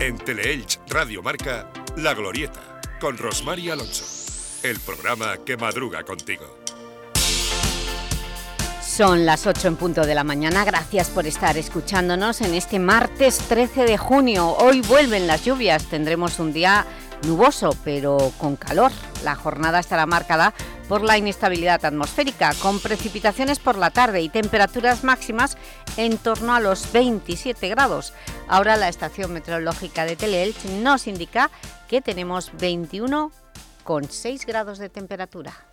En Teleelch Radio Marca, La Glorieta, con Rosmar Alonso. El programa que madruga contigo. Son las 8 en punto de la mañana. Gracias por estar escuchándonos en este martes 13 de junio. Hoy vuelven las lluvias. Tendremos un día nuboso, pero con calor. La jornada estará marcada por la inestabilidad atmosférica, con precipitaciones por la tarde y temperaturas máximas en torno a los 27 grados. Ahora la estación meteorológica de Teleelch nos indica que tenemos 21,6 grados de temperatura.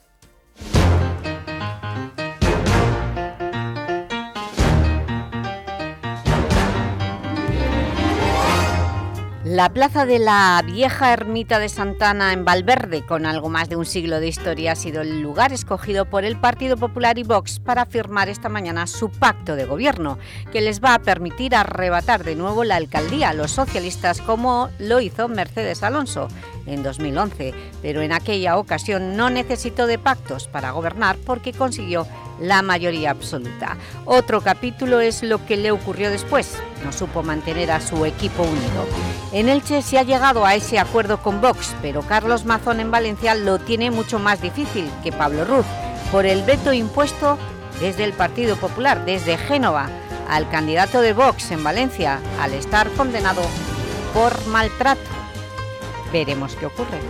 La plaza de la vieja ermita de Santana en Valverde, con algo más de un siglo de historia, ha sido el lugar escogido por el Partido Popular y Vox para firmar esta mañana su pacto de gobierno, que les va a permitir arrebatar de nuevo la alcaldía a los socialistas como lo hizo Mercedes Alonso en 2011, pero en aquella ocasión no necesitó de pactos para gobernar porque consiguió la mayoría absoluta. Otro capítulo es lo que le ocurrió después. No supo mantener a su equipo unido. En Elche se ha llegado a ese acuerdo con Vox, pero Carlos Mazón en Valencia lo tiene mucho más difícil que Pablo Ruz, por el veto impuesto desde el Partido Popular, desde Génova, al candidato de Vox en Valencia, al estar condenado por maltrato. Veremos qué ocurre.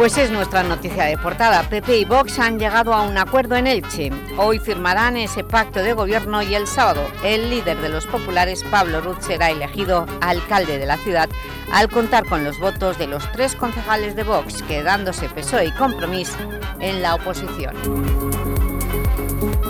Pues es nuestra noticia de portada. PP y Vox han llegado a un acuerdo en Elche. Hoy firmarán ese pacto de gobierno y el sábado el líder de los populares, Pablo Ruz, será elegido alcalde de la ciudad al contar con los votos de los tres concejales de Vox, quedándose PSOE y Compromís en la oposición.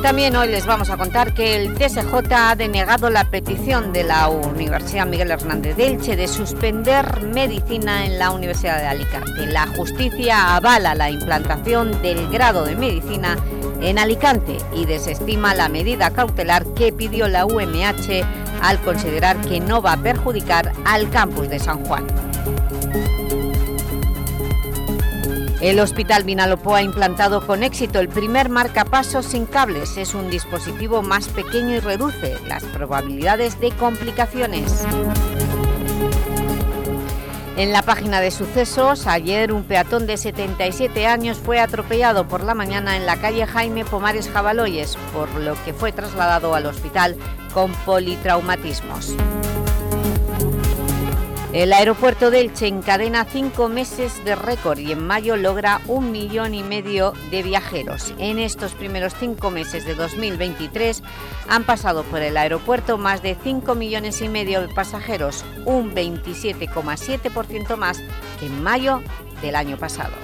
También hoy les vamos a contar que el TSJ ha denegado la petición de la Universidad Miguel Hernández de Elche de suspender medicina en la Universidad de Alicante. La justicia avala la implantación del grado de medicina en Alicante y desestima la medida cautelar que pidió la UMH al considerar que no va a perjudicar al campus de San Juan. El Hospital Vinalopó ha implantado con éxito el primer marcapasos sin cables. Es un dispositivo más pequeño y reduce las probabilidades de complicaciones. En la página de sucesos, ayer un peatón de 77 años fue atropellado por la mañana en la calle Jaime Pomares Jabaloyes, por lo que fue trasladado al hospital con politraumatismos. El aeropuerto de Elche encadena cinco meses de récord y en mayo logra un millón y medio de viajeros. En estos primeros cinco meses de 2023 han pasado por el aeropuerto más de 5 millones y medio de pasajeros, un 27,7% más que en mayo del año pasado.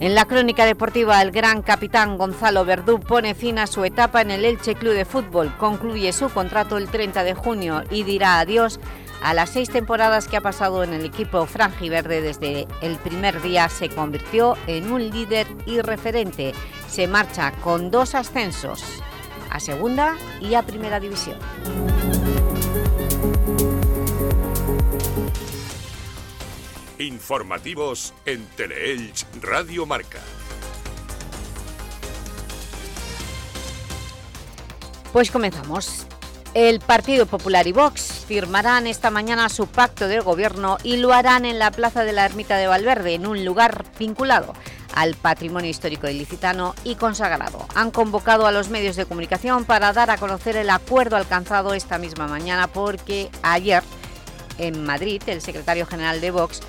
En la crónica deportiva, el gran capitán Gonzalo Verdú pone fin a su etapa en el Elche Club de Fútbol. Concluye su contrato el 30 de junio y dirá adiós a las seis temporadas que ha pasado en el equipo franjiverde desde el primer día se convirtió en un líder y referente. Se marcha con dos ascensos, a segunda y a primera división. Informativos en Teleelch Radio Marca. Pues comenzamos. El Partido Popular y Vox firmarán esta mañana su pacto de gobierno y lo harán en la Plaza de la Ermita de Valverde, en un lugar vinculado al patrimonio histórico ilicitano y consagrado. Han convocado a los medios de comunicación para dar a conocer el acuerdo alcanzado esta misma mañana porque ayer en Madrid el secretario general de Vox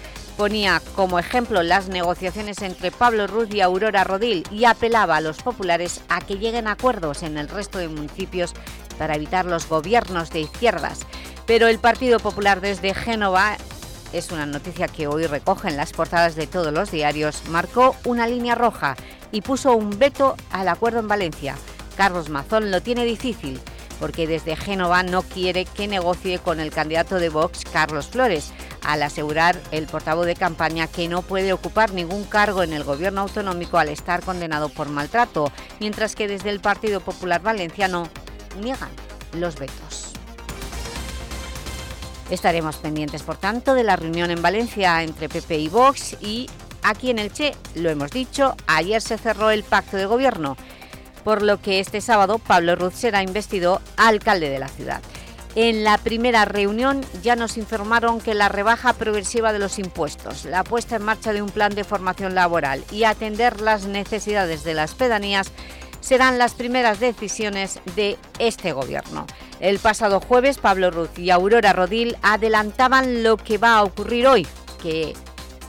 ponía como ejemplo las negociaciones entre Pablo Ruz y Aurora Rodil y apelaba a los populares a que lleguen acuerdos en el resto de municipios para evitar los gobiernos de izquierdas. Pero el Partido Popular desde Génova, es una noticia que hoy recogen las portadas de todos los diarios, marcó una línea roja y puso un veto al acuerdo en Valencia. Carlos Mazón lo tiene difícil porque desde Génova no quiere que negocie con el candidato de Vox, Carlos Flores, al asegurar el portavoz de campaña que no puede ocupar ningún cargo en el gobierno autonómico al estar condenado por maltrato, mientras que desde el Partido Popular Valenciano niegan los vetos. Estaremos pendientes, por tanto, de la reunión en Valencia entre PP y Vox y aquí en el Che, lo hemos dicho, ayer se cerró el pacto de gobierno, por lo que este sábado Pablo Ruz será investido alcalde de la ciudad. En la primera reunión ya nos informaron que la rebaja progresiva de los impuestos, la puesta en marcha de un plan de formación laboral y atender las necesidades de las pedanías serán las primeras decisiones de este Gobierno. El pasado jueves, Pablo Ruz y Aurora Rodil adelantaban lo que va a ocurrir hoy, que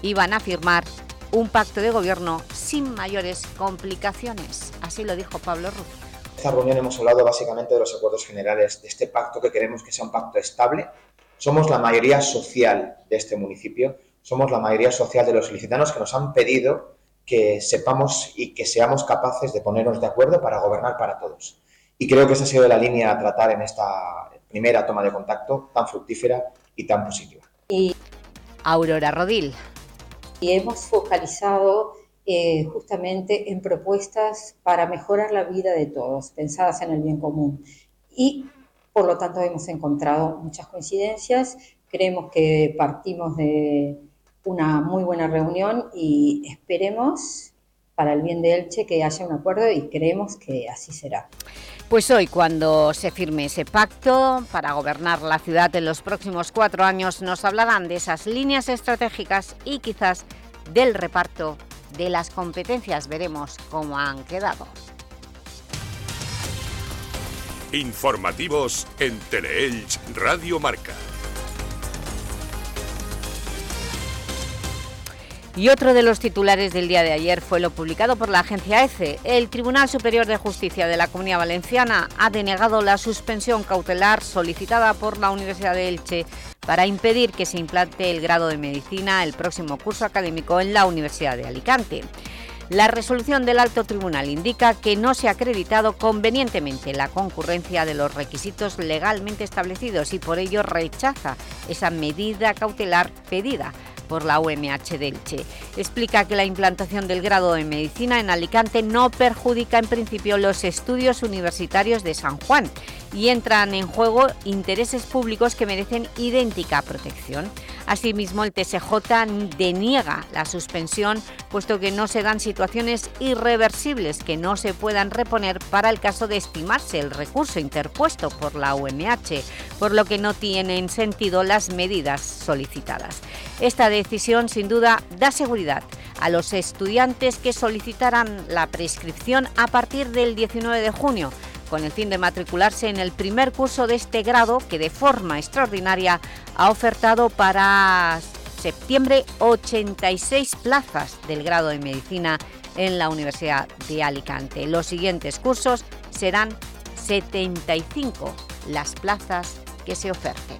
iban a firmar un pacto de Gobierno sin mayores complicaciones. Así lo dijo Pablo Ruz esta reunión hemos hablado básicamente de los acuerdos generales de este pacto que queremos que sea un pacto estable. Somos la mayoría social de este municipio, somos la mayoría social de los solicitanos que nos han pedido que sepamos y que seamos capaces de ponernos de acuerdo para gobernar para todos. Y creo que esa ha sido la línea a tratar en esta primera toma de contacto tan fructífera y tan positiva. Y Aurora Rodil. Y hemos focalizado eh, justamente en propuestas para mejorar la vida de todos, pensadas en el bien común. Y por lo tanto hemos encontrado muchas coincidencias, creemos que partimos de una muy buena reunión y esperemos para el bien de Elche que haya un acuerdo y creemos que así será. Pues hoy, cuando se firme ese pacto para gobernar la ciudad en los próximos cuatro años, nos hablarán de esas líneas estratégicas y quizás del reparto de las competencias. Veremos cómo han quedado. Informativos en Teleelch Radio Marca. Y otro de los titulares del día de ayer fue lo publicado por la agencia ECE. El Tribunal Superior de Justicia de la Comunidad Valenciana ha denegado la suspensión cautelar solicitada por la Universidad de Elche para impedir que se implante el grado de Medicina el próximo curso académico en la Universidad de Alicante. La resolución del Alto Tribunal indica que no se ha acreditado convenientemente la concurrencia de los requisitos legalmente establecidos y por ello rechaza esa medida cautelar pedida por la UMH de Elche. Explica que la implantación del grado de Medicina en Alicante no perjudica en principio los estudios universitarios de San Juan y entran en juego intereses públicos que merecen idéntica protección. Asimismo, el TSJ deniega la suspensión, puesto que no se dan situaciones irreversibles que no se puedan reponer para el caso de estimarse el recurso interpuesto por la UMH, por lo que no tienen sentido las medidas solicitadas. Esta decisión, sin duda, da seguridad a los estudiantes que solicitarán la prescripción a partir del 19 de junio, con el fin de matricularse en el primer curso de este grado que de forma extraordinaria ha ofertado para septiembre 86 plazas del grado de Medicina en la Universidad de Alicante. Los siguientes cursos serán 75 las plazas que se oferten.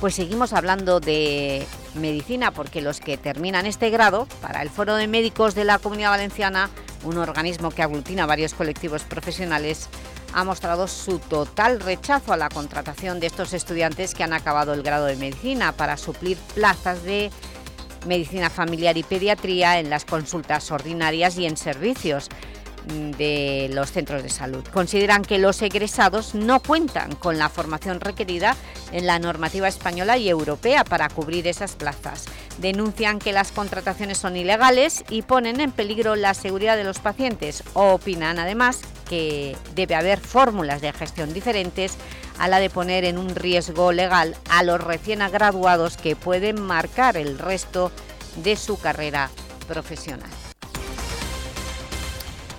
Pues seguimos hablando de medicina porque los que terminan este grado, para el Foro de Médicos de la Comunidad Valenciana, un organismo que aglutina varios colectivos profesionales, ha mostrado su total rechazo a la contratación de estos estudiantes que han acabado el grado de Medicina para suplir plazas de Medicina Familiar y Pediatría en las consultas ordinarias y en servicios de los centros de salud. Consideran que los egresados no cuentan con la formación requerida en la normativa española y europea para cubrir esas plazas. Denuncian que las contrataciones son ilegales y ponen en peligro la seguridad de los pacientes. Opinan además que debe haber fórmulas de gestión diferentes a la de poner en un riesgo legal a los recién graduados que pueden marcar el resto de su carrera profesional.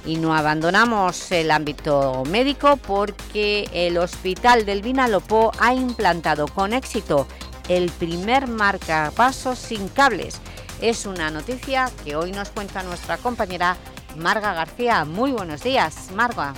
Y no abandonamos el ámbito médico porque el Hospital del Vinalopó ha implantado con éxito el primer marcapasos sin cables. Es una noticia que hoy nos cuenta nuestra compañera Marga García. Muy buenos días, Marga.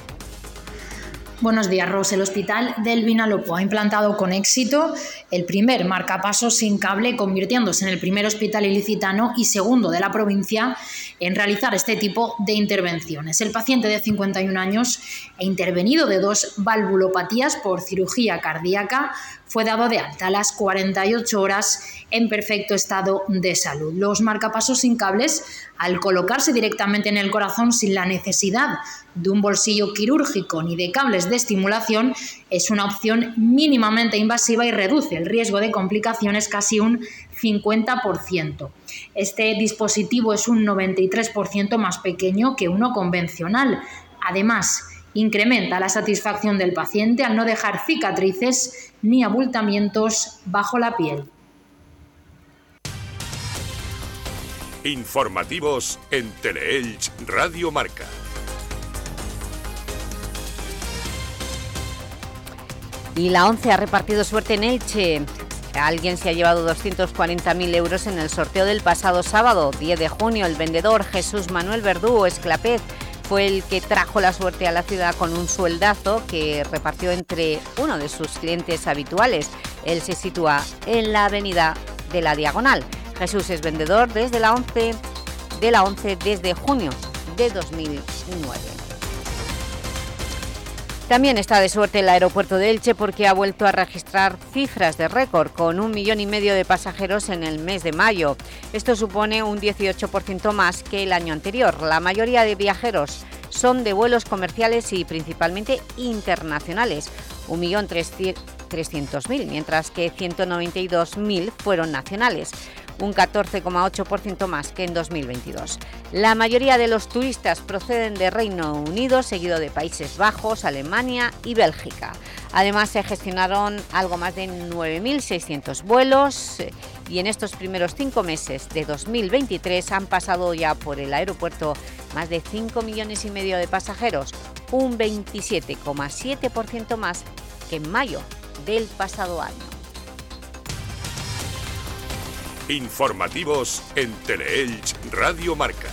Buenos días, Ros. El Hospital del Vinalopó ha implantado con éxito el primer marcapasos sin cable, convirtiéndose en el primer hospital ilicitano y segundo de la provincia en realizar este tipo de intervenciones. El paciente de 51 años e intervenido de dos valvulopatías por cirugía cardíaca fue dado de alta a las 48 horas en perfecto estado de salud. Los marcapasos sin cables, al colocarse directamente en el corazón sin la necesidad de un bolsillo quirúrgico ni de cables de estimulación, es una opción mínimamente invasiva y reduce el riesgo de complicaciones casi un 50%. Este dispositivo es un 93% más pequeño que uno convencional. Además, incrementa la satisfacción del paciente al no dejar cicatrices ni abultamientos bajo la piel. Informativos en Teleelch Radio Marca. Y la ONCE ha repartido suerte en Elche. Alguien se ha llevado 240.000 euros en el sorteo del pasado sábado, 10 de junio. El vendedor Jesús Manuel Verdú Esclapez fue el que trajo la suerte a la ciudad con un sueldazo que repartió entre uno de sus clientes habituales. Él se sitúa en la avenida de la Diagonal. Jesús es vendedor desde la 11, de la 11 desde junio de 2009. También está de suerte el aeropuerto de Elche porque ha vuelto a registrar cifras de récord con un millón y medio de pasajeros en el mes de mayo. Esto supone un 18% más que el año anterior. La mayoría de viajeros son de vuelos comerciales y principalmente internacionales, 1.300.000, mientras que 192.000 fueron nacionales un 14,8% más que en 2022. La mayoría de los turistas proceden de Reino Unido, seguido de Países Bajos, Alemania y Bélgica. Además, se gestionaron algo más de 9.600 vuelos eh, y en estos primeros cinco meses de 2023 han pasado ya por el aeropuerto más de 5 millones y medio de pasajeros, un 27,7% más que en mayo del pasado año. Informativos en Teleelch Radio Marca.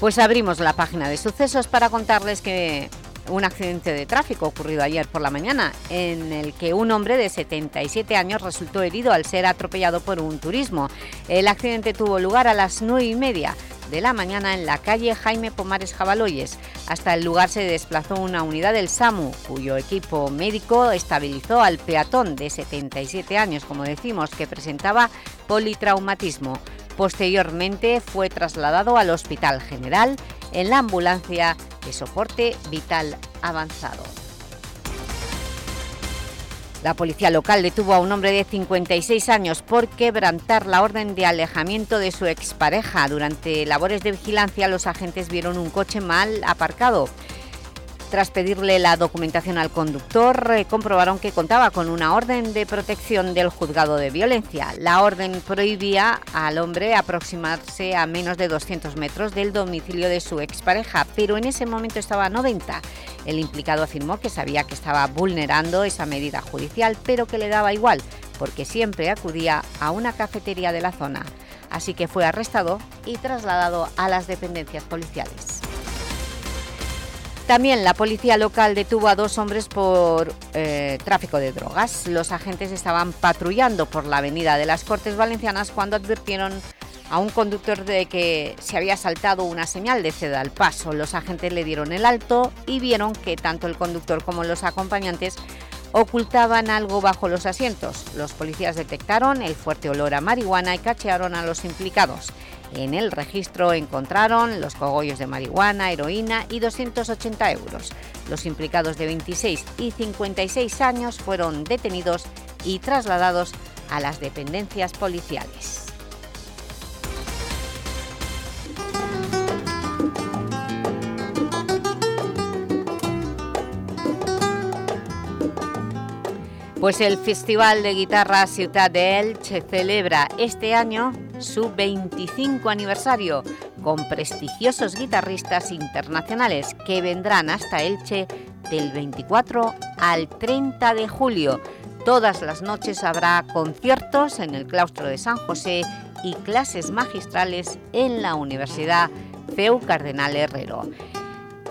Pues abrimos la página de sucesos para contarles que un accidente de tráfico ocurrido ayer por la mañana en el que un hombre de 77 años resultó herido al ser atropellado por un turismo. El accidente tuvo lugar a las 9 y media de la mañana en la calle Jaime Pomares Jabaloyes. Hasta el lugar se desplazó una unidad del SAMU, cuyo equipo médico estabilizó al peatón de 77 años, como decimos, que presentaba politraumatismo. Posteriormente fue trasladado al Hospital General en la ambulancia de soporte vital avanzado. La policía local detuvo a un hombre de 56 años por quebrantar la orden de alejamiento de su expareja. Durante labores de vigilancia, los agentes vieron un coche mal aparcado. Tras pedirle la documentación al conductor, eh, comprobaron que contaba con una orden de protección del juzgado de violencia. La orden prohibía al hombre aproximarse a menos de 200 metros del domicilio de su expareja, pero en ese momento estaba a 90. El implicado afirmó que sabía que estaba vulnerando esa medida judicial, pero que le daba igual, porque siempre acudía a una cafetería de la zona. Así que fue arrestado y trasladado a las dependencias policiales. También la policía local detuvo a dos hombres por eh, tráfico de drogas. Los agentes estaban patrullando por la avenida de las Cortes Valencianas cuando advirtieron a un conductor de que se había saltado una señal de ceda al paso. Los agentes le dieron el alto y vieron que tanto el conductor como los acompañantes ocultaban algo bajo los asientos. Los policías detectaron el fuerte olor a marihuana y cachearon a los implicados. En el registro encontraron los cogollos de marihuana, heroína y 280 euros. Los implicados de 26 y 56 años fueron detenidos y trasladados a las dependencias policiales. Pues el Festival de Guitarra Ciudad de Elche celebra este año su 25 aniversario con prestigiosos guitarristas internacionales que vendrán hasta Elche del 24 al 30 de julio. Todas las noches habrá conciertos en el claustro de San José y clases magistrales en la Universidad CEU Cardenal Herrero.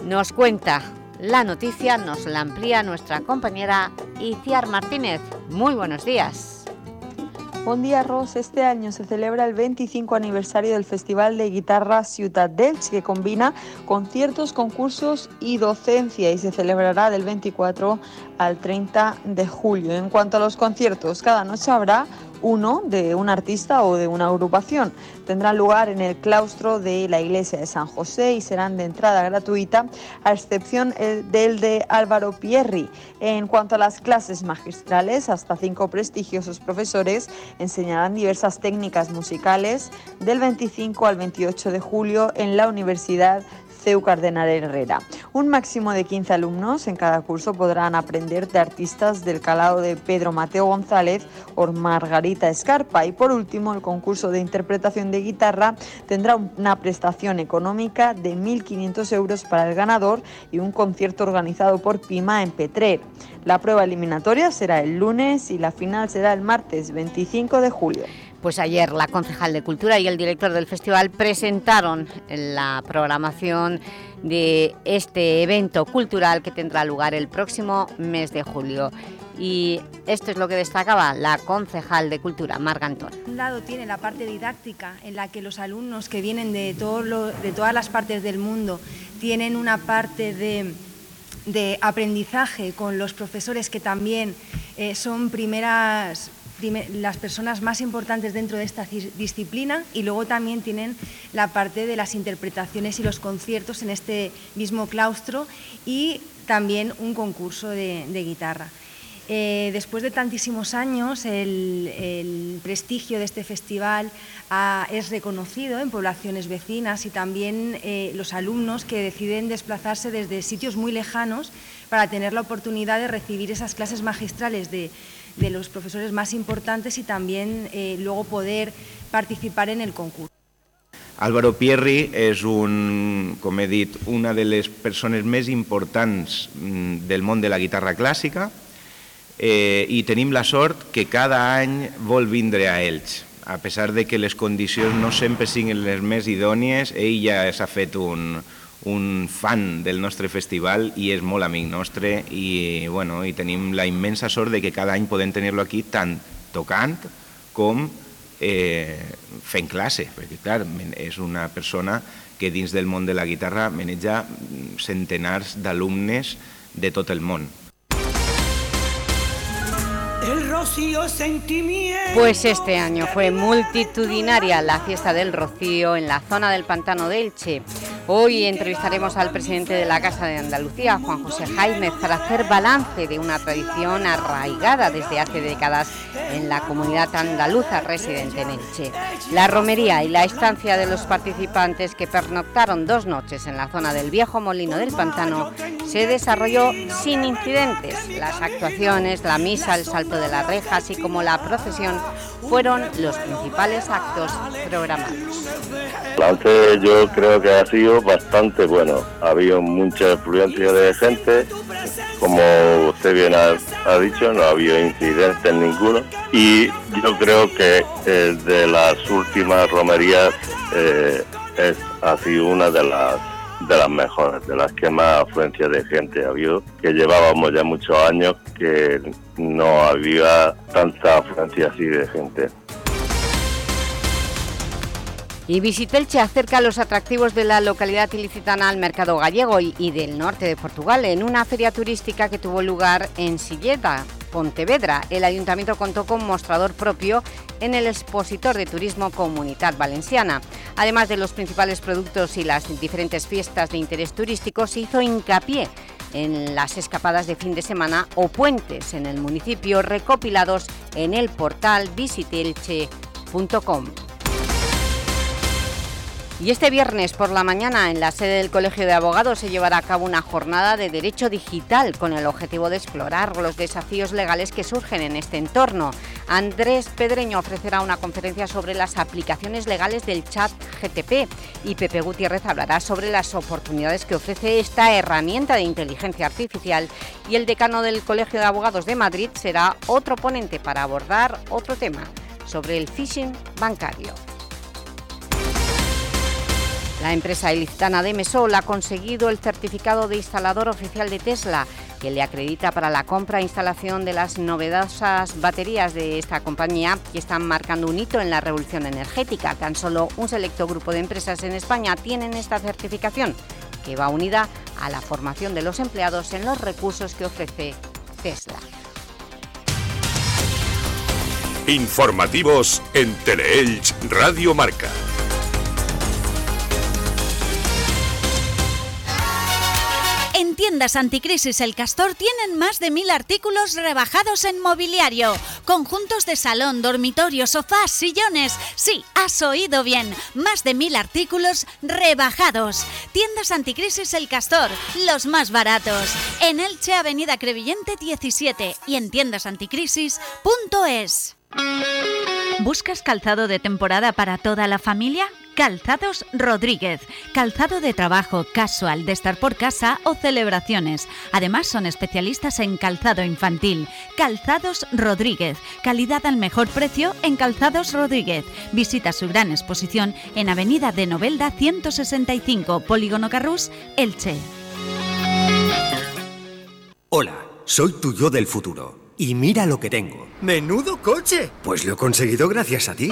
Nos cuenta la noticia nos la amplía nuestra compañera Iciar Martínez. Muy buenos días. Buen día, Ros. Este año se celebra el 25 aniversario del Festival de Guitarra Ciudad d'Elx, que combina conciertos, concursos y docencia y se celebrará del 24 al 30 de julio. En cuanto a los conciertos, cada noche habrá uno de un artista o de una agrupación. Tendrán lugar en el claustro de la iglesia de San José y serán de entrada gratuita, a excepción del de Álvaro Pierri. En cuanto a las clases magistrales, hasta cinco prestigiosos profesores enseñarán diversas técnicas musicales del 25 al 28 de julio en la Universidad CEU Cardenal Herrera. Un máximo de 15 alumnos en cada curso podrán aprender de artistas del calado de Pedro Mateo González o Margarita Escarpa. Y por último, el concurso de interpretación de guitarra tendrá una prestación económica de 1.500 euros para el ganador y un concierto organizado por Pima en Petrer. La prueba eliminatoria será el lunes y la final será el martes 25 de julio. Pues ayer la concejal de Cultura y el director del festival presentaron la programación de este evento cultural que tendrá lugar el próximo mes de julio. Y esto es lo que destacaba la concejal de Cultura, Margantón. Un lado tiene la parte didáctica, en la que los alumnos que vienen de, de todas las partes del mundo tienen una parte de, aprendizaje con los profesores que también eh, son primeras las personas más importantes dentro de esta disciplina y luego también tienen la parte de las interpretaciones y los conciertos en este mismo claustro y también un concurso de, guitarra. Eh, después de tantísimos años, el, prestigio de este festival es reconocido en poblaciones vecinas y también eh, los alumnos que deciden desplazarse desde sitios muy lejanos para tener la oportunidad de recibir esas clases magistrales de, de los profesores más importantes y también eh, luego poder participar en el concurso. Álvaro Pierri és un, com he dit, una de les persones més importants mm, del món de la guitarra clàssica eh, i tenim la sort que cada any vol vindre a Elx. A pesar de que les condicions no sempre siguin les més idònies, ell ja s'ha fet un, un fan del nostre festival i és molt amic nostre i, bueno, i tenim la immensa sort de que cada any podem tenir-lo aquí tant tocant com eh, fent classe, perquè clar, és una persona que dins del món de la guitarra maneja centenars d'alumnes de tot el món. Pues este año fue multitudinaria la fiesta del Rocío en la zona del Pantano de Elche. Hoy entrevistaremos al presidente de la Casa de Andalucía, Juan José Jaime, para hacer balance de una tradición arraigada desde hace décadas en la comunidad andaluza residente en Elche. La romería y la estancia de los participantes que pernoctaron dos noches en la zona del viejo molino del Pantano se desarrolló sin incidentes. Las actuaciones, la misa, el salto de la así como la procesión, fueron los principales actos programados. Yo creo que ha sido bastante bueno. Ha habido mucha influencia de gente, como usted bien ha, dicho, no ha habido incidentes ninguno. Y yo creo que eh, de las últimas romerías eh, es, ha sido una de las de las mejores, de las que más afluencia de gente ha habido, que llevábamos ya muchos años que no había tanta afluencia así de gente. Y Visitelche acerca los atractivos de la localidad ilicitana al mercado gallego y, del norte de Portugal en una feria turística que tuvo lugar en Silleta, Pontevedra. El Ayuntamiento contó con mostrador propio en el expositor de turismo Comunidad Valenciana. Además de los principales productos y las diferentes fiestas de interés turístico, se hizo hincapié en las escapadas de fin de semana o puentes en el municipio recopilados en el portal visitelche.com. Y este viernes por la mañana en la sede del Colegio de Abogados se llevará a cabo una jornada de Derecho Digital con el objetivo de explorar los desafíos legales que surgen en este entorno. Andrés Pedreño ofrecerá una conferencia sobre las aplicaciones legales del chat GTP y Pepe Gutiérrez hablará sobre las oportunidades que ofrece esta herramienta de inteligencia artificial y el decano del Colegio de Abogados de Madrid será otro ponente para abordar otro tema sobre el phishing bancario. La empresa ilicitana de Mesol ha conseguido el certificado de instalador oficial de Tesla que le acredita para la compra e instalación de las novedosas baterías de esta compañía que están marcando un hito en la revolución energética. Tan solo un selecto grupo de empresas en España tienen esta certificación, que va unida a la formación de los empleados en los recursos que ofrece Tesla. Informativos en Teleelch Radio Marca. Tiendas anticrisis El Castor tienen más de mil artículos rebajados en mobiliario. Conjuntos de salón, dormitorio, sofás, sillones. Sí, has oído bien. Más de mil artículos rebajados. Tiendas anticrisis El Castor, los más baratos. En Elche, Avenida Crevillente 17 y en tiendasanticrisis.es. ¿Buscas calzado de temporada para toda la familia? Calzados Rodríguez. Calzado de trabajo, casual, de estar por casa o celebraciones. Además son especialistas en calzado infantil. Calzados Rodríguez. Calidad al mejor precio en Calzados Rodríguez. Visita su gran exposición en Avenida de Novelda 165, Polígono Carrús, Elche. Hola, soy tu yo del futuro. Y mira lo que tengo. ¡Menudo coche! Pues lo he conseguido gracias a ti.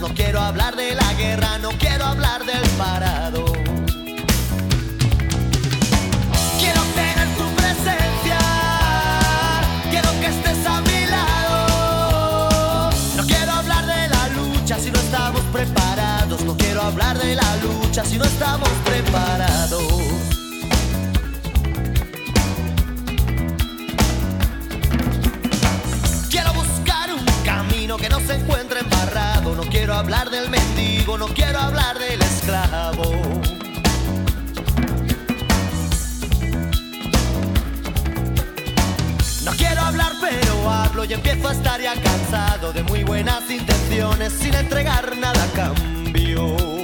No quiero hablar de la guerra, no quiero hablar del parado. Quiero tener tu presencia, quiero que estés a mi lado. No quiero hablar de la lucha si no estamos preparados. No quiero hablar de la lucha si no estamos preparados. Hablar del mendigo, no quiero hablar del esclavo. No quiero hablar pero hablo y empiezo a estar ya cansado de muy buenas intenciones sin entregar nada a cambio.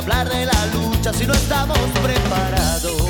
Hablar de la lucha si no estamos preparados.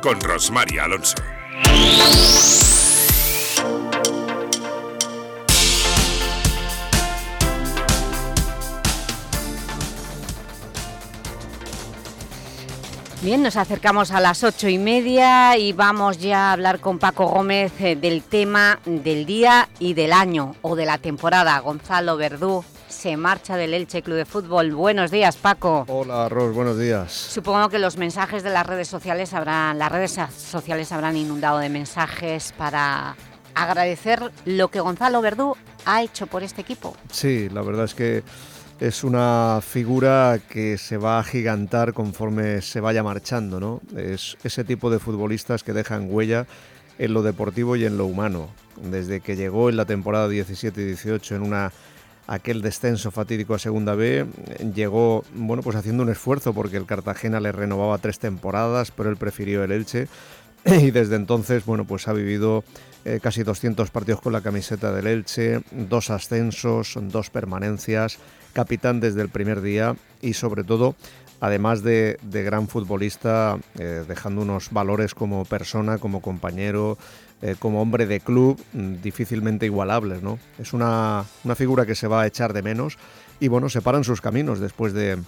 Con Rosmar Alonso. Bien, nos acercamos a las ocho y media y vamos ya a hablar con Paco Gómez eh, del tema del día y del año o de la temporada. Gonzalo Verdú se marcha del Elche Club de Fútbol. Buenos días, Paco. Hola, Ros, buenos días. Supongo que los mensajes de las redes sociales habrán, las redes sociales habrán inundado de mensajes para agradecer lo que Gonzalo Verdú ha hecho por este equipo. Sí, la verdad es que es una figura que se va a agigantar conforme se vaya marchando, ¿no? Es ese tipo de futbolistas que dejan huella en lo deportivo y en lo humano. Desde que llegó en la temporada 17-18 en una aquel descenso fatídico a Segunda B, llegó bueno, pues haciendo un esfuerzo porque el Cartagena le renovaba tres temporadas, pero él prefirió el Elche. Y desde entonces bueno, pues ha vivido eh, casi 200 partidos con la camiseta del Elche, dos ascensos, dos permanencias, capitán desde el primer día y sobre todo, además de, de gran futbolista, eh, dejando unos valores como persona, como compañero, eh, como hombre de club, mm, difícilmente igualables. ¿no? Es una, una figura que se va a echar de menos y bueno, separan sus caminos después de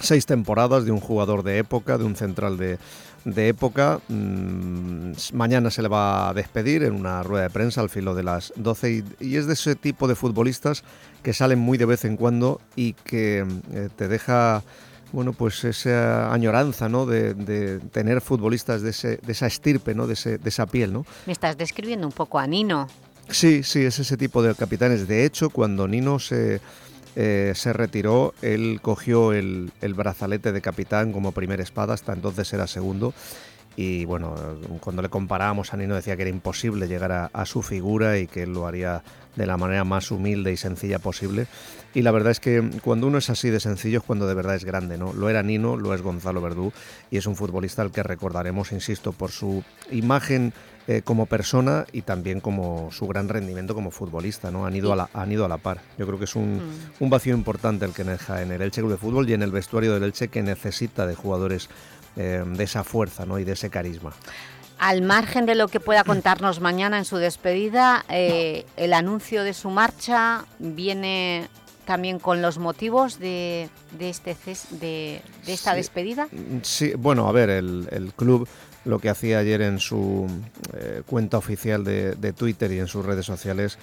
seis temporadas de un jugador de época, de un central de, de época. Mm, mañana se le va a despedir en una rueda de prensa al filo de las 12 y, y es de ese tipo de futbolistas que salen muy de vez en cuando y que eh, te deja bueno, pues esa añoranza, ¿no? De, de tener futbolistas de, ese, de esa estirpe, ¿no? De, ese, de esa piel, ¿no? Me estás describiendo un poco a Nino. Sí, sí, es ese tipo de capitanes. De hecho, cuando Nino se, eh, se retiró, él cogió el, el, brazalete de capitán como primer espada, hasta entonces era segundo. Y bueno, cuando le comparábamos a Nino decía que era imposible llegar a, a su figura y que él lo haría de la manera más humilde y sencilla posible. Y la verdad es que cuando uno es así de sencillo es cuando de verdad es grande, ¿no? Lo era Nino, lo es Gonzalo Verdú y es un futbolista al que recordaremos, insisto, por su imagen eh, como persona y también como su gran rendimiento como futbolista, ¿no? Han ido, a la, han ido a la par. Yo creo que es un, mm. un vacío importante el que deja en el Elche Club de Fútbol y en el vestuario del Elche que necesita de jugadores eh, de esa fuerza ¿no? y de ese carisma. Al margen de lo que pueda contarnos mañana en su despedida, eh, el anuncio de su marcha viene también con los motivos de, de, este, de, de esta sí, despedida. Sí, bueno, a ver, el, el club lo que hacía ayer en su eh, cuenta oficial de, de, Twitter y en sus redes sociales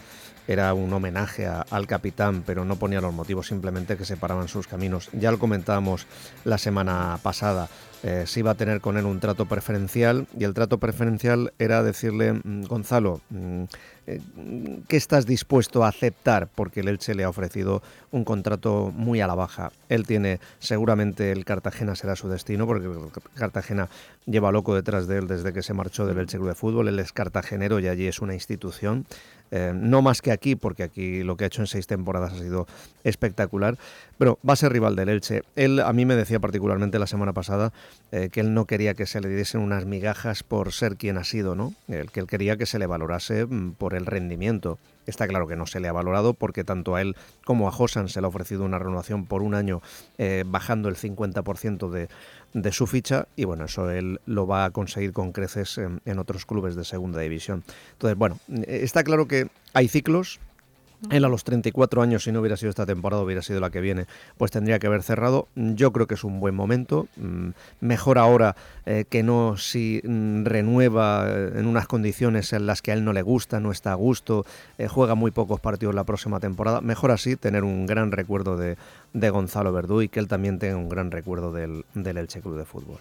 era un homenaje a, al capitán, pero no ponía los motivos, simplemente que separaban sus caminos. Ya lo comentábamos la semana pasada, eh, se iba a tener con él un trato preferencial y el trato preferencial era decirle, mm, Gonzalo, mm, eh, ¿qué estás dispuesto a aceptar? Porque el Elche le ha ofrecido un contrato muy a la baja. Él tiene, seguramente el Cartagena será su destino, porque el Cartagena lleva loco detrás de él desde que se marchó del Elche Club de Fútbol. Él es cartagenero y allí es una institución. Eh, no más que aquí, porque aquí lo que ha hecho en seis temporadas ha sido espectacular, pero va a ser rival del Elche. Él a mí me decía particularmente la semana pasada eh, que él no quería que se le diesen unas migajas por ser quien ha sido, ¿no? El que él quería que se le valorase mm, por el rendimiento. Está claro que no se le ha valorado porque tanto a él como a Josan se le ha ofrecido una renovación por un año eh, bajando el 50% de, de, su ficha y bueno, eso él lo va a conseguir con creces en, en otros clubes de segunda división. Entonces, bueno, está claro que hay ciclos, Él a los 34 años, si no hubiera sido esta temporada, hubiera sido la que viene, pues tendría que haber cerrado. Yo creo que es un buen momento. Mm, mejor ahora eh, que no si mm, renueva eh, en unas condiciones en las que a él no le gusta, no está a gusto, eh, juega muy pocos partidos la próxima temporada. Mejor así tener un gran recuerdo de, de Gonzalo Verdú y que él también tenga un gran recuerdo del, del Elche Club de Fútbol.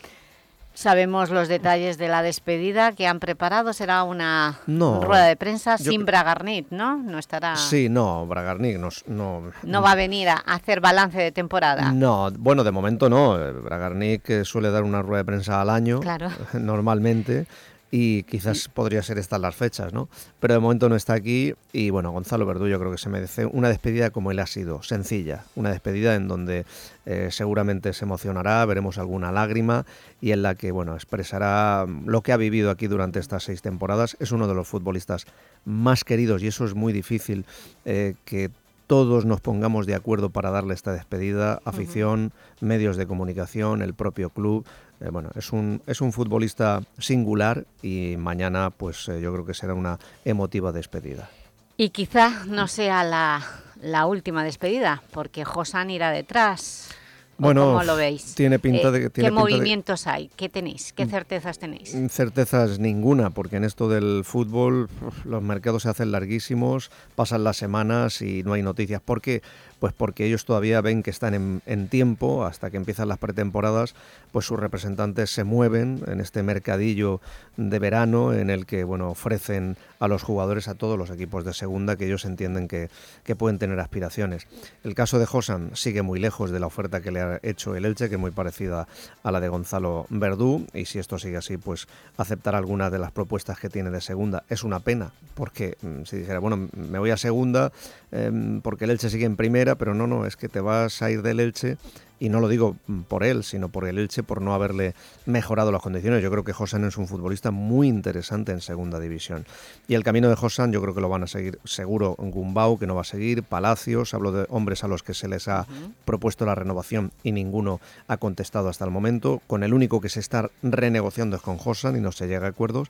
Sabemos los detalles de la despedida que han preparado. Será una rueda de prensa sin Bragarnik, ¿no? No estará... Sí, no, Bragarnik no, no... No va a venir a hacer balance de temporada. No, bueno, de momento no. Bragarnik suele dar una rueda de prensa al año, claro. normalmente y quizás podría ser estas las fechas, ¿no? Pero de momento no está aquí y bueno, Gonzalo Verdú yo creo que se merece una despedida como él ha sido, sencilla, una despedida en donde eh, seguramente se emocionará, veremos alguna lágrima y en la que, bueno, expresará lo que ha vivido aquí durante estas seis temporadas. Es uno de los futbolistas más queridos y eso es muy difícil eh, que todos nos pongamos de acuerdo para darle esta despedida, afición, medios de comunicación, el propio club. Eh, bueno, es un, es un futbolista singular y mañana pues eh, yo creo que será una emotiva despedida. Y quizá no sea la, la última despedida, porque Josan irá detrás. Bueno, ¿Cómo lo veis? Tiene pinta Eh, de que tiene ¿Qué pinta de- movimientos hay? ¿Qué tenéis? ¿Qué certezas tenéis? Certezas ninguna, porque en esto del fútbol los mercados se hacen larguísimos, pasan las semanas y no hay noticias. ¿Por qué? Pues porque ellos todavía ven que están en, en tiempo, hasta que empiezan las pretemporadas, pues sus representantes se mueven en este mercadillo de verano en el que bueno ofrecen a los jugadores, a todos los equipos de segunda, que ellos entienden que, que pueden tener aspiraciones. El caso de Josan sigue muy lejos de la oferta que le ha hecho el Elche, que es muy parecida a la de Gonzalo Verdú, y si esto sigue así, pues aceptar algunas de las propuestas que tiene de segunda. Es una pena, porque mm, si dijera, bueno, me voy a segunda em, porque el Elche sigue en primera, pero no, no, es que te vas a ir del Elche y no lo digo mm, por él, sino por el Elche, por no haberle mejorado las condiciones. Yo creo que Josan es un futbolista muy interesante en segunda división. Y el camino de Josan yo creo que lo van a seguir seguro Gumbau, que no va a seguir, Palacios, hablo de hombres a los que se les ha propuesto la renovación y ninguno ha contestado hasta el momento. Con el único que se está renegociando es con Josan y no se llega a acuerdos.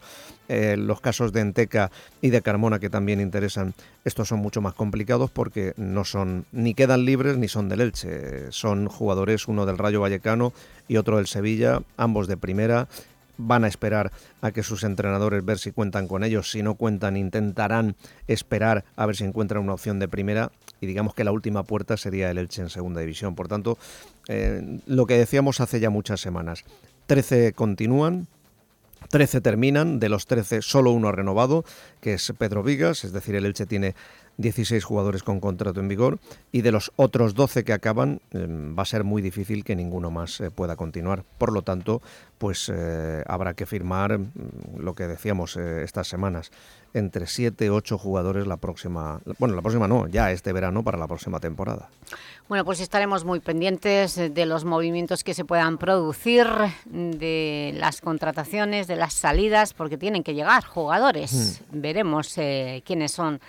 Eh, los casos de Enteca y de Carmona que también interesan, estos son mucho más complicados porque no son ni quedan libres ni son del Elche. Son jugadores, uno del Rayo Vallecano y otro del Sevilla, ambos de primera. Van a esperar a que sus entrenadores ver si cuentan con ellos. Si no cuentan, intentarán esperar a ver si encuentran una opción de primera. Y digamos que la última puerta sería el Elche en segunda división. Por tanto, eh, lo que decíamos hace ya muchas semanas. 13 continúan, 13 terminan, de los 13 solo uno ha renovado, que es Pedro Vigas, es decir, el Elche tiene 16 jugadores con contrato en vigor y de los otros 12 que acaban eh, va a ser muy difícil que ninguno más eh, pueda continuar. Por lo tanto, pues eh, habrá que firmar mm, lo que decíamos estas semanas, entre 7 y 8 jugadores la próxima, bueno, la próxima no, ya este verano para la próxima temporada. Bueno, pues estaremos muy pendientes de los movimientos que se puedan producir, de las contrataciones, de las salidas, porque tienen que llegar jugadores. Veremos eh, quiénes son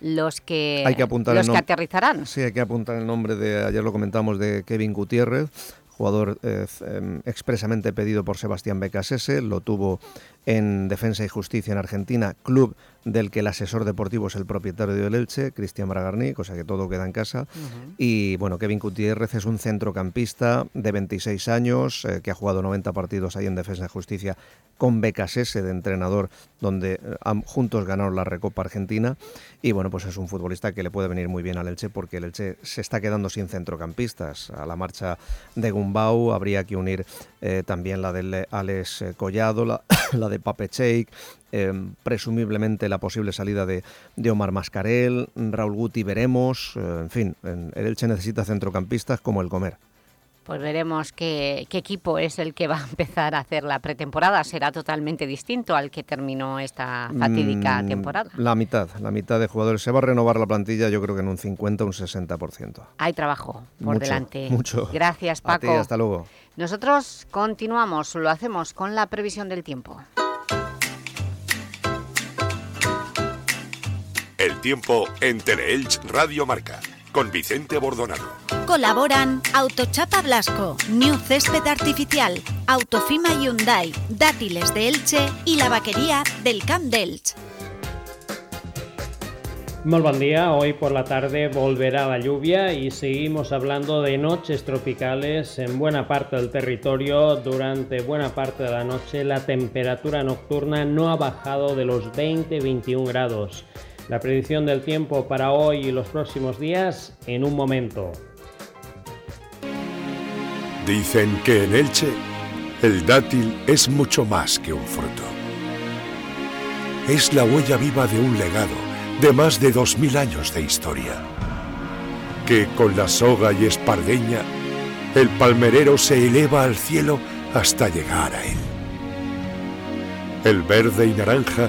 los que, hay que apuntar los que aterrizarán. Sí, hay que apuntar el nombre de, ayer lo comentamos, de Kevin Gutiérrez, jugador eh, em, expresamente pedido por Sebastián Becasese, lo tuvo en Defensa y Justicia en Argentina, club del que el asesor deportivo es el propietario del Elche, Cristian Bragarni, cosa que todo queda en casa. Y bueno, Kevin Gutiérrez es un centrocampista de 26 años eh, que ha jugado 90 partidos ahí en Defensa y Justicia con Becasese de entrenador, donde eh, juntos ganaron la Recopa Argentina. Y bueno, pues es un futbolista que le puede venir muy bien al Elche porque el Elche se está quedando sin centrocampistas. A la marcha de Gumbau habría que unir eh, también la de Alex eh, Collado, la, de Pape Cheik, eh, presumiblemente la posible salida de, de Omar Mascarel, Raúl Guti veremos, en fin, el Elche necesita centrocampistas como el comer. Pues veremos qué, qué equipo es el que va a empezar a hacer la pretemporada. Será totalmente distinto al que terminó esta fatídica Mm, temporada. La mitad, la mitad de jugadores. Se va a renovar la plantilla yo creo que en un 50 o un 60%. Hay trabajo por Mucho, delante. mucho. Gracias, A ti, Paco. hasta luego. Nosotros continuamos, lo hacemos con la previsión del tiempo. El tiempo en Teleelch Radio Marca con Vicente Bordonado. Colaboran Autochapa Blasco, New Césped Artificial, Autofima Hyundai, Dátiles de Elche y la vaquería del Camp de Elche. Muy buen día, hoy por la tarde volverá la lluvia y seguimos hablando de noches tropicales en buena parte del territorio. Durante buena parte de la noche la temperatura nocturna no ha bajado de los 20-21 grados. La predicción del tiempo para hoy y los próximos días en un momento. Dicen que en Elche el dátil es mucho más que un fruto. Es la huella viva de un legado de más de 2.000 años de historia. Que con la soga y espardeña, el palmerero se eleva al cielo hasta llegar a él. El verde y naranja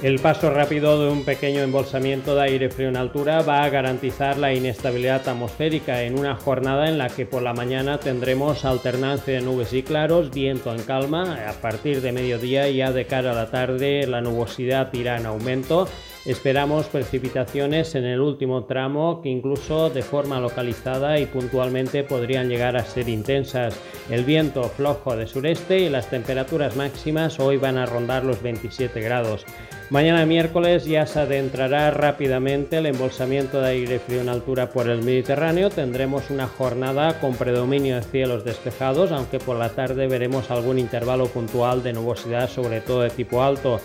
El paso rápido de un pequeño embolsamiento de aire frío en altura va a garantizar la inestabilidad atmosférica en una jornada en la que por la mañana tendremos alternancia de nubes y claros, viento en calma, a partir de mediodía y ya de cara a la tarde la nubosidad irá en aumento. Esperamos precipitaciones en el último tramo que incluso de forma localizada y puntualmente podrían llegar a ser intensas. El viento flojo de sureste y las temperaturas máximas hoy van a rondar los 27 grados. Mañana miércoles ya se adentrará rápidamente el embolsamiento de aire frío en altura por el Mediterráneo. Tendremos una jornada con predominio de cielos despejados, aunque por la tarde veremos algún intervalo puntual de nubosidad, sobre todo de tipo alto.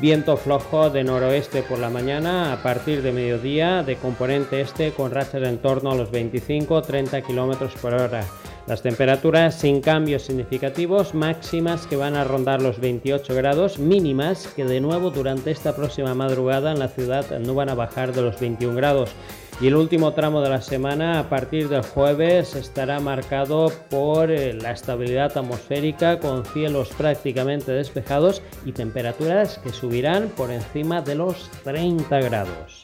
Viento flojo de noroeste por la mañana a partir de mediodía de componente este con rachas en torno a los 25-30 km por hora. Las temperaturas sin cambios significativos, máximas que van a rondar los 28 grados, mínimas que de nuevo durante esta próxima madrugada en la ciudad no van a bajar de los 21 grados. Y el último tramo de la semana, a partir del jueves, estará marcado por eh, la estabilidad atmosférica con cielos prácticamente despejados y temperaturas que subirán por encima de los 30 grados.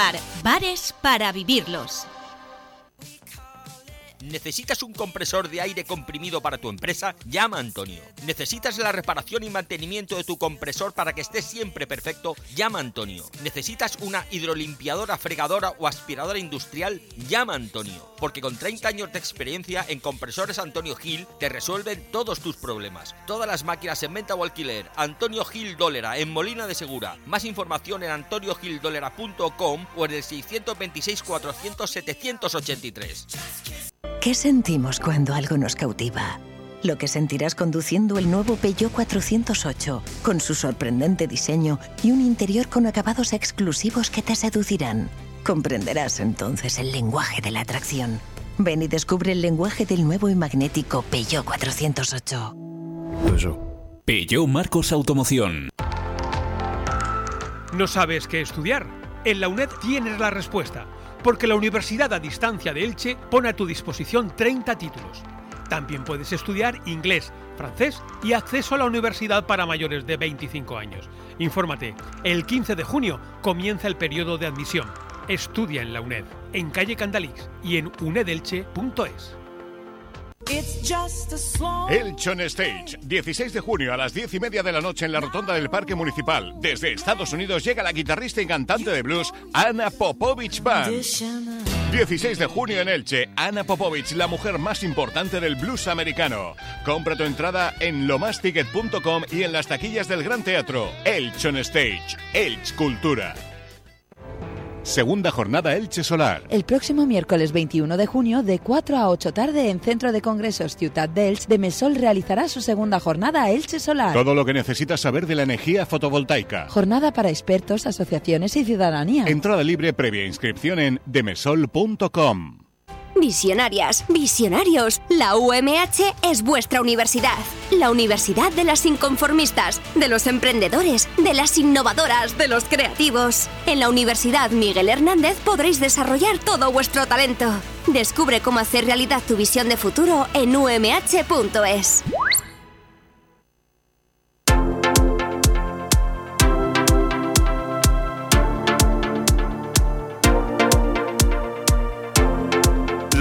bares para vivirlos. ¿Necesitas un compresor de aire comprimido para tu empresa? Llama Antonio. ¿Necesitas la reparación y mantenimiento de tu compresor para que esté siempre perfecto? Llama Antonio. ¿Necesitas una hidrolimpiadora, fregadora o aspiradora industrial? Llama Antonio. Porque con 30 años de experiencia en compresores Antonio Gil te resuelven todos tus problemas. Todas las máquinas en venta o alquiler. Antonio Gil Dólera en Molina de Segura. Más información en antoniogildolera.com o en el 626 400 783. ¿Qué sentimos cuando algo nos cautiva? Lo que sentirás conduciendo el nuevo Peugeot 408, con su sorprendente diseño y un interior con acabados exclusivos que te seducirán. Comprenderás entonces el lenguaje de la atracción. Ven y descubre el lenguaje del nuevo y magnético Peugeot 408. Peugeot Marcos Automoción. ¿No sabes qué estudiar? En la UNED tienes la respuesta, porque la Universidad a Distancia de Elche pone a tu disposición 30 títulos. También puedes estudiar inglés, francés y acceso a la universidad para mayores de 25 años. Infórmate, el 15 de junio comienza el periodo de admisión. Estudia en la UNED, en calle Candalix y en unedelche.es. Elchon Stage, 16 de junio a las 10 y media de la noche en la rotonda del Parque Municipal. Desde Estados Unidos llega la guitarrista y cantante de blues Anna Popovich Band. 16 de junio en Elche, Ana Popovich, la mujer más importante del blues americano. Compra tu entrada en lomasticket.com y en las taquillas del Gran Teatro. Elche on Stage. Elche Cultura. Segunda jornada Elche Solar. El próximo miércoles 21 de junio, de 4 a 8 tarde, en Centro de Congresos d'Elche, de Mesol realizará su segunda jornada Elche Solar. Todo lo que necesitas saber de la energía fotovoltaica. Jornada para expertos, asociaciones y ciudadanía. Entrada libre previa inscripción en demesol.com. Visionarias, visionarios, la UMH es vuestra universidad. La universidad de las inconformistas, de los emprendedores, de las innovadoras, de los creativos. En la Universidad Miguel Hernández podréis desarrollar todo vuestro talento. Descubre cómo hacer realidad tu visión de futuro en umh.es.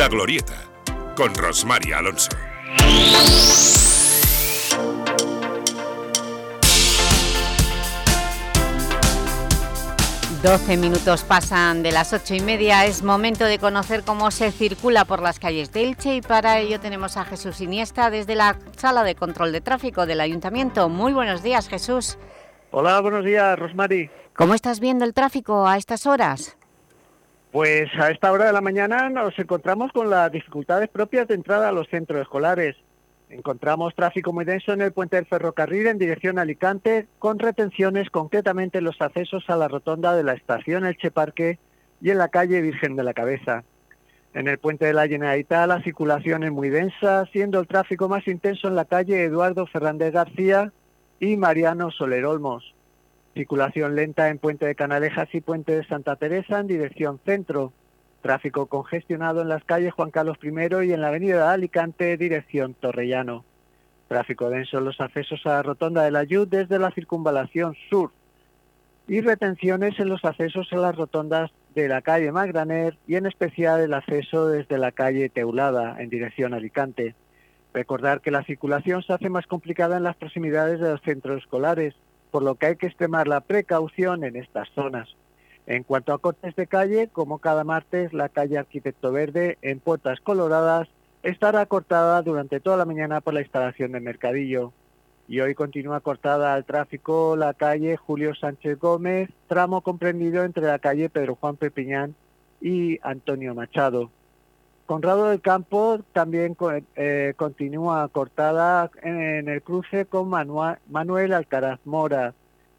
La Glorieta, con Rosmaria Alonso. 12 minutos pasan de las ocho y media. Es momento de conocer cómo se circula por las calles de Elche y para ello tenemos a Jesús Iniesta desde la Sala de Control de Tráfico del Ayuntamiento. Muy buenos días, Jesús. Hola, buenos días, Rosmary. ¿Cómo estás viendo el tráfico a estas horas? Pues a esta hora de la mañana nos encontramos con las dificultades propias de entrada a los centros escolares. Encontramos tráfico muy denso en el puente del ferrocarril en dirección a Alicante, con retenciones concretamente en los accesos a la rotonda de la estación Elche Parque y en la calle Virgen de la Cabeza. En el puente de la Generalitat la circulación es muy densa, siendo el tráfico más intenso en la calle Eduardo Fernández García y Mariano Soler Olmos. Circulación lenta en Puente de Canalejas y Puente de Santa Teresa en dirección centro. Tráfico congestionado en las calles Juan Carlos I y en la avenida de Alicante, dirección Torrellano. Tráfico denso en los accesos a la rotonda de la Yud desde la circunvalación sur. Y retenciones en los accesos a las rotondas de la calle Magraner y en especial el acceso desde la calle Teulada en dirección Alicante. Recordar que la circulación se hace más complicada en las proximidades de los centros escolares, por lo que hay que extremar la precaución en estas zonas. En cuanto a cortes de calle, como cada martes, la calle Arquitecto Verde en Puertas Coloradas estará cortada durante toda la mañana por la instalación de mercadillo. Y hoy continúa cortada al tráfico la calle Julio Sánchez Gómez, tramo comprendido entre la calle Pedro Juan Pepiñán y Antonio Machado. Conrado del Campo también eh, continúa cortada en el cruce con Manuel Alcaraz Mora.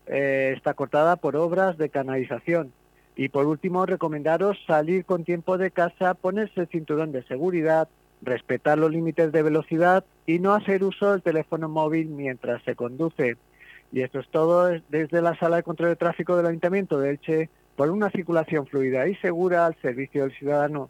Eh, está cortada por obras de canalización. Y por último, recomendaros salir con tiempo de casa, ponerse el cinturón de seguridad, respetar los límites de velocidad y no hacer uso del teléfono móvil mientras se conduce. Y esto es todo desde la Sala de Control de Tráfico del Ayuntamiento de Elche por una circulación fluida y segura al servicio del ciudadano.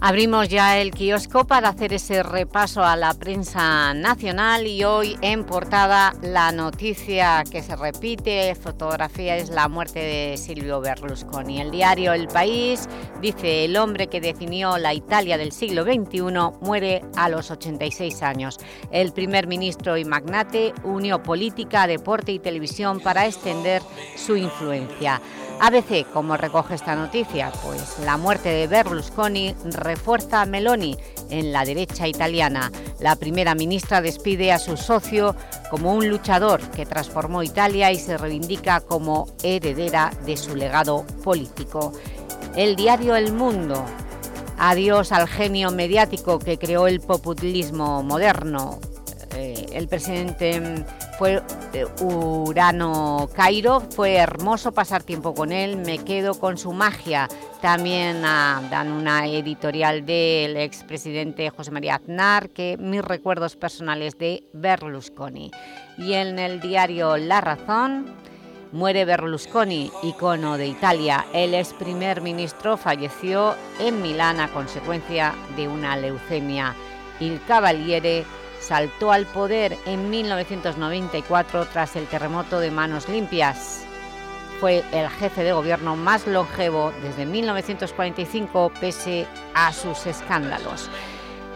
Abrimos ya el kiosco para hacer ese repaso a la prensa nacional y hoy en portada la noticia que se repite, fotografía, es la muerte de Silvio Berlusconi. El diario El País dice el hombre que definió la Italia del siglo XXI muere a los 86 años. El primer ministro y magnate unió política, deporte y televisión para extender su influencia. ABC, como recoge esta noticia? Pues la muerte de Berlusconi refuerza a Meloni en la derecha italiana. La primera ministra despide a su socio como un luchador que transformó Italia y se reivindica como heredera de su legado político. El diario El Mundo. Adiós al genio mediático que creó el populismo moderno. Eh, el presidente fue Urano Cairo, fue hermoso pasar tiempo con él, me quedo con su magia. También ah, dan una editorial del expresidente José María Aznar, que mis recuerdos personales de Berlusconi. Y en el diario La Razón, muere Berlusconi, icono de Italia. El ex primer ministro falleció en Milán a consecuencia de una leucemia. Il Cavaliere saltó al poder en 1994 tras el terremoto de Manos Limpias. Fue el jefe de gobierno más longevo desde 1945 pese a sus escándalos.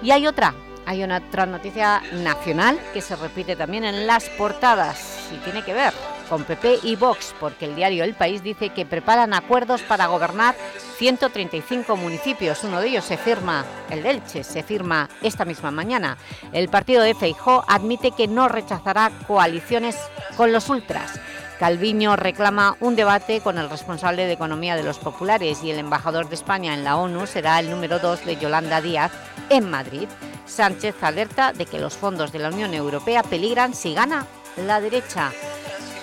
Y hay otra, hay otra noticia nacional que se repite también en las portadas y tiene que ver con PP y Vox, porque el diario El País dice que preparan acuerdos para gobernar 135 municipios. Uno de ellos se firma, el Delche, se firma esta misma mañana. El partido de Feijó admite que no rechazará coaliciones con los ultras. Calviño reclama un debate con el responsable de Economía de los Populares y el embajador de España en la ONU será el número 2 de Yolanda Díaz en Madrid. Sánchez alerta de que los fondos de la Unión Europea peligran si gana la derecha.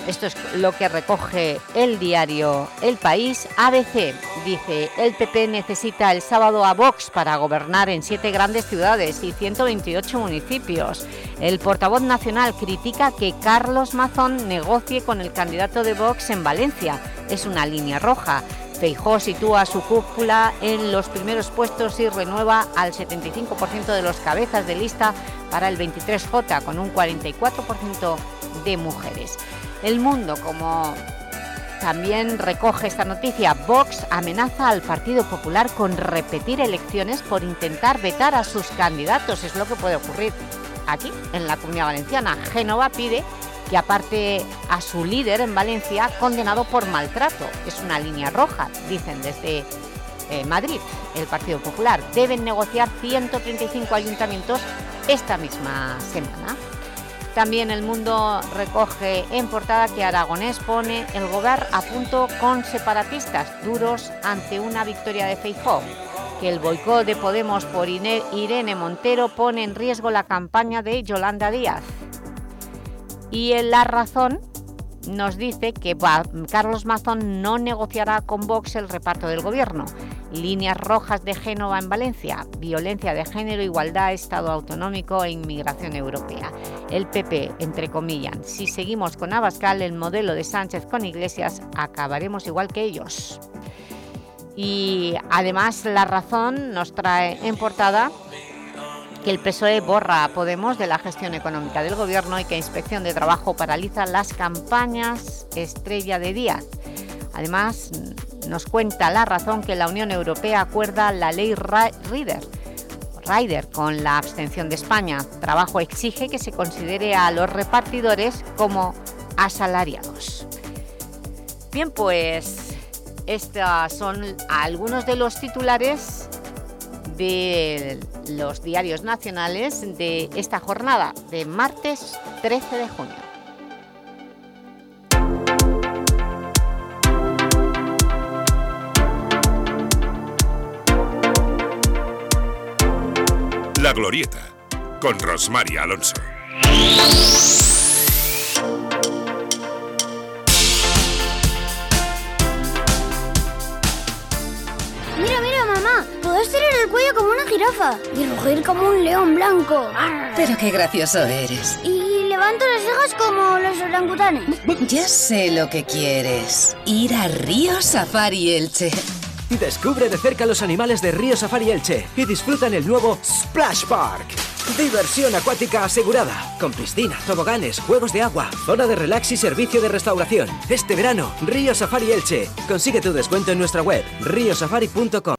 Esto es lo que recoge el diario El País. ABC dice, el PP necesita el sábado a Vox para gobernar en siete grandes ciudades y 128 municipios. El portavoz nacional critica que Carlos Mazón negocie con el candidato de Vox en Valencia. Es una línea roja. Feijó sitúa su cúpula en los primeros puestos y renueva al 75% de los cabezas de lista para el 23J, con un 44% de mujeres. El Mundo, como también recoge esta noticia, Vox amenaza al Partido Popular con repetir elecciones por intentar vetar a sus candidatos. Es lo que puede ocurrir aquí, en la Comunidad Valenciana. Génova pide que aparte a su líder en Valencia, condenado por maltrato. Es una línea roja, dicen desde eh, Madrid, el Partido Popular. Deben negociar 135 ayuntamientos esta misma semana. También El Mundo recoge en portada que Aragonés pone el gobierno a punto con separatistas duros ante una victoria de Feijóo, que el boicot de Podemos por Irene Montero pone en riesgo la campaña de Yolanda Díaz. Y en La Razón nos dice que Carlos Mazón no negociará con Vox el reparto del gobierno. Líneas rojas de Génova en Valencia, violencia de género, igualdad, Estado autonómico e inmigración europea. El PP, entre comillas, si seguimos con Abascal, el modelo de Sánchez con Iglesias, acabaremos igual que ellos. Y además La Razón nos trae en portada que el PSOE borra a Podemos de la gestión económica del Gobierno y que Inspección de Trabajo paraliza las campañas estrella de Díaz. Además, nos cuenta la razón que la Unión Europea acuerda la ley Rider, Rider con la abstención de España. Trabajo exige que se considere a los repartidores como asalariados. Bien, pues estos son algunos de los titulares de los diarios nacionales de esta jornada de martes 13 de junio. La Glorieta, con Rosmary Alonso. Mira, mira, mamá, puedo estirar el cuello como una jirafa y rugir como un león blanco. Pero qué gracioso eres. Y levanto las cejas como los orangutanes. Ya sé lo que quieres. Ir a Río Safari Elche. Y descubre de cerca los animales de Río Safari Elche y disfruta en el nuevo Splash Park. Diversión acuática asegurada, con piscina, toboganes, juegos de agua, zona de relax y servicio de restauración. Este verano, Río Safari Elche. Consigue tu descuento en nuestra web, riosafari.com.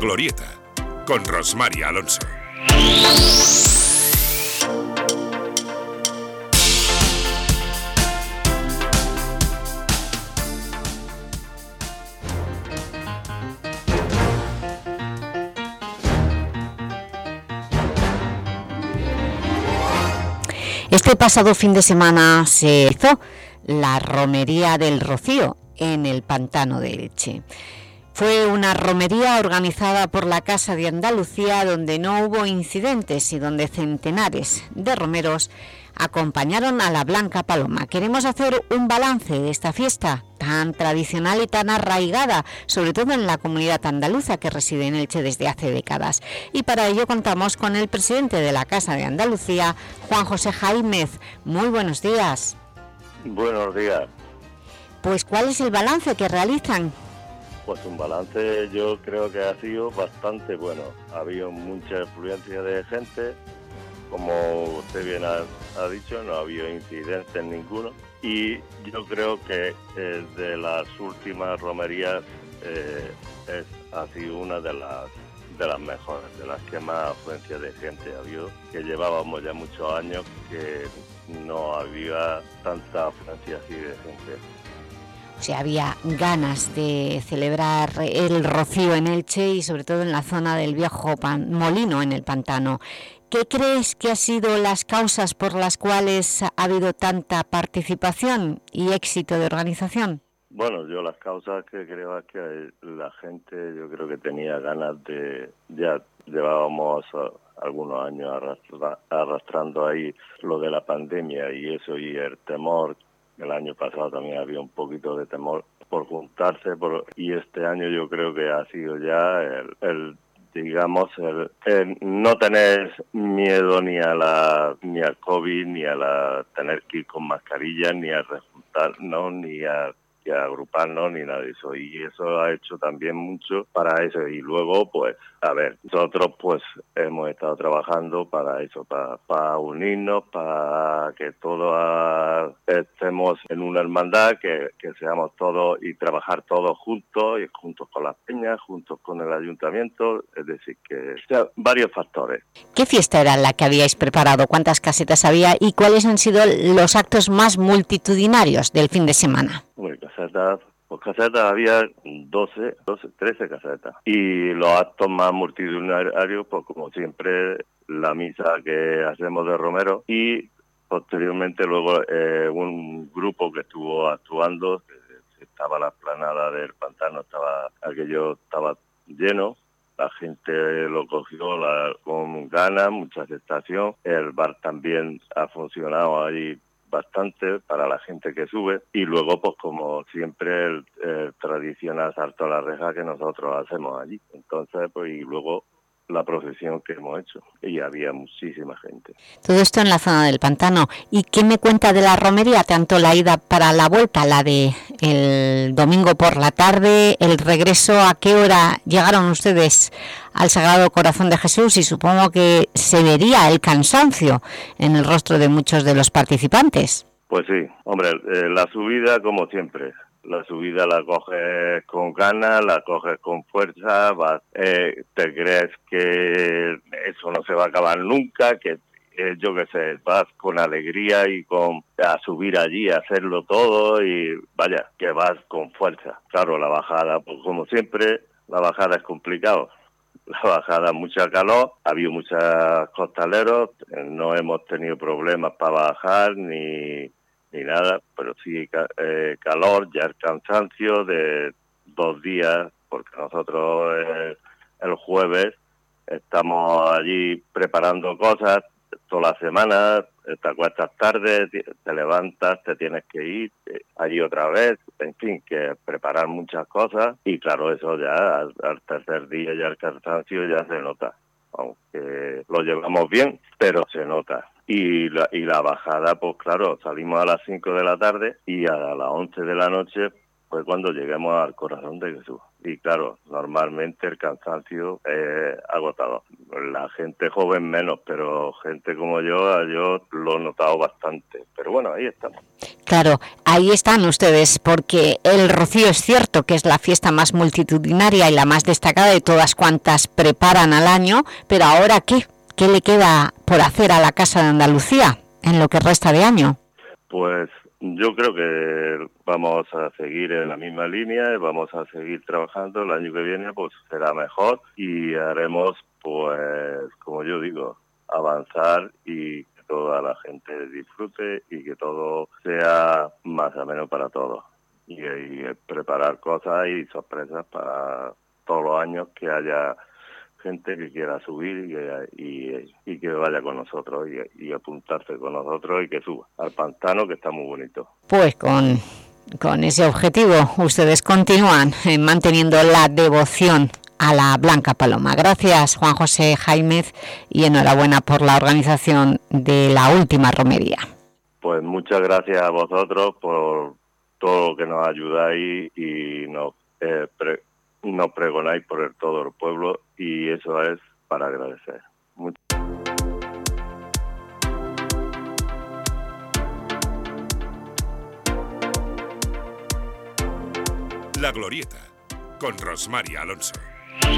Glorieta, con Rosmaria Alonso. Este pasado fin de semana se hizo la romería del Rocío en el pantano de Elche. Fue una romería organizada por la Casa de Andalucía donde no hubo incidentes y donde centenares de romeros acompañaron a la Blanca Paloma. Queremos hacer un balance de esta fiesta tan tradicional y tan arraigada, sobre todo en la comunidad andaluza que reside en Elche desde hace décadas. Y para ello contamos con el presidente de la Casa de Andalucía, Juan José Jaimez. Muy buenos días. Buenos días. Pues, ¿cuál es el balance que realizan? Pues un balance yo creo que ha sido bastante bueno. Ha habido mucha influencia de gente, como usted bien ha, dicho, no ha habido incidentes ninguno. Y yo creo que de las últimas romerías eh, es, ha sido una de las de las mejores, de las que más afluencia de gente ha habido, que llevábamos ya muchos años que no había tanta afluencia así de gente. Sea, había ganas de celebrar el rocío en Elche y sobre todo en la zona del viejo pan- molino en el pantano. ¿Qué crees que han sido las causas por las cuales ha habido tanta participación y éxito de organización? Bueno, yo las causas que creo es que la gente, yo creo que tenía ganas de, ya llevábamos algunos años arrastra- arrastrando ahí lo de la pandemia y eso y el temor, el año pasado también había un poquito de temor por juntarse por, y este año yo creo que ha sido ya el, el digamos el, el no tener miedo ni a la ni al covid ni a la tener que ir con mascarilla ni a rejuntarnos ni a que agruparnos ni nada de eso y eso ha hecho también mucho para eso y luego pues a ver nosotros pues hemos estado trabajando para eso para, unirnos para que todos estemos en una hermandad que, seamos todos y trabajar todos juntos y juntos con las peñas juntos con el ayuntamiento es decir que varios factores ¿Qué fiesta era la que habíais preparado? ¿Cuántas casetas había? ¿Y cuáles han sido los actos más multitudinarios del fin de semana? Casetas, pues casetas había 12, 12, 13 casetas. Y los actos más multitudinarios, pues como siempre, la misa que hacemos de Romero. Y Posteriormente luego eh, un grupo que estuvo actuando, estaba la planada del pantano, estaba aquello estaba lleno, la gente lo cogió con ganas, mucha aceptación, el bar también ha funcionado ahí bastante para la gente que sube. Y luego pues como siempre el, tradicional salto a la reja que nosotros hacemos allí. Entonces pues y luego la procesión que hemos hecho y había muchísima gente. Todo esto en la zona del pantano. ¿Y qué me cuenta de la romería? Tanto la ida para la vuelta, la de el domingo por la tarde, el regreso, ¿a qué hora llegaron ustedes al Sagrado Corazón de Jesús? Y supongo que se vería el cansancio en el rostro de muchos de los participantes. Pues sí, hombre, eh, la subida como siempre, la subida la coges con ganas, la coges con fuerza, vas, eh, te crees que eso no se va a acabar nunca, que eh, yo qué sé, vas con alegría y con a subir allí, a hacerlo todo y vaya, que vas con fuerza. Claro, la bajada, pues como siempre, la bajada es complicado. La bajada, mucha calor, ha habido muchos costaleros, no hemos tenido problemas para bajar ni ni nada, pero sí eh, calor, ya el cansancio de dos días, porque nosotros eh, el jueves estamos allí preparando cosas toda la semana, te acuestas tarde, te levantas, te tienes que ir eh, allí otra vez, en fin, que preparar muchas cosas y claro, eso ya al tercer día ya el cansancio ya se nota, aunque lo llevamos bien, pero se nota y la, y la bajada, pues claro, salimos a las 5 de la tarde y a las 11 de la noche fue cuando lleguemos al corazón de Jesús. Y claro, normalmente el cansancio es agotado. La gente joven menos, pero gente como yo, yo lo he notado bastante. Pero bueno, ahí estamos. Claro, ahí están ustedes, porque el Rocío es cierto que es la fiesta más multitudinaria y la más destacada de todas cuantas preparan al año, pero ahora ¿qué? ¿Qué le queda por hacer a la Casa de Andalucía en lo que resta de año? Pues yo creo que vamos a seguir en la misma línea vamos a seguir trabajando. El año que viene pues será mejor y haremos, pues, como yo digo, avanzar y que toda la gente disfrute y que todo sea más o menos para todos. Y preparar cosas y sorpresas para todos los años que haya gente que quiera subir y, que vaya con nosotros y, apuntarse con nosotros y que suba al pantano que está muy bonito. Pues con, con ese objetivo ustedes continúan eh, manteniendo la devoción a la Blanca Paloma. Gracias Juan José Jaimez y enhorabuena por la organización de la última romería. Pues muchas gracias a vosotros por todo lo que nos ayudáis y nos eh, nos pregonáis por el todo el pueblo y eso es para agradecer. La Glorieta, con Rosmaria Alonso.